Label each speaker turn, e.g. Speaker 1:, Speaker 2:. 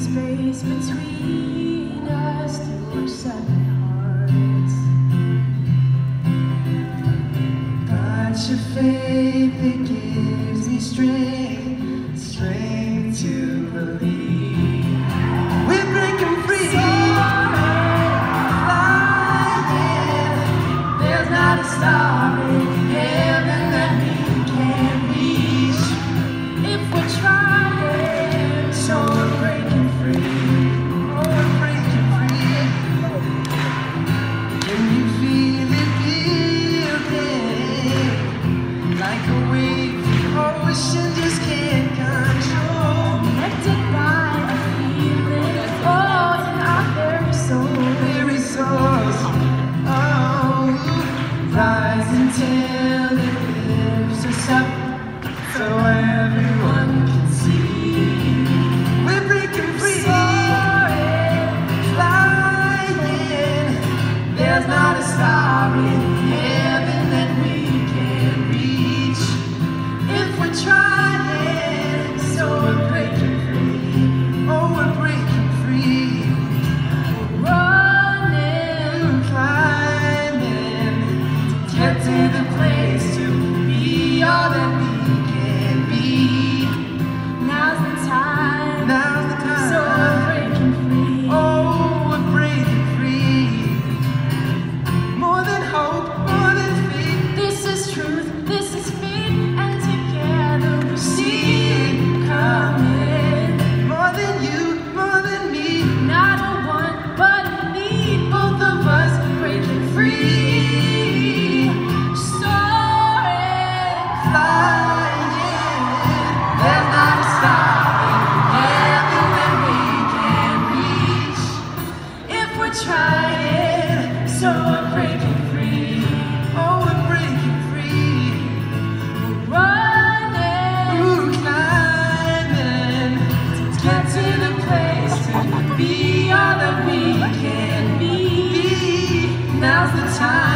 Speaker 1: space between us two separate hearts.
Speaker 2: But your faith that gives me strength.
Speaker 1: until it
Speaker 2: gives us up so everyone Get to the place to be all that thousand times.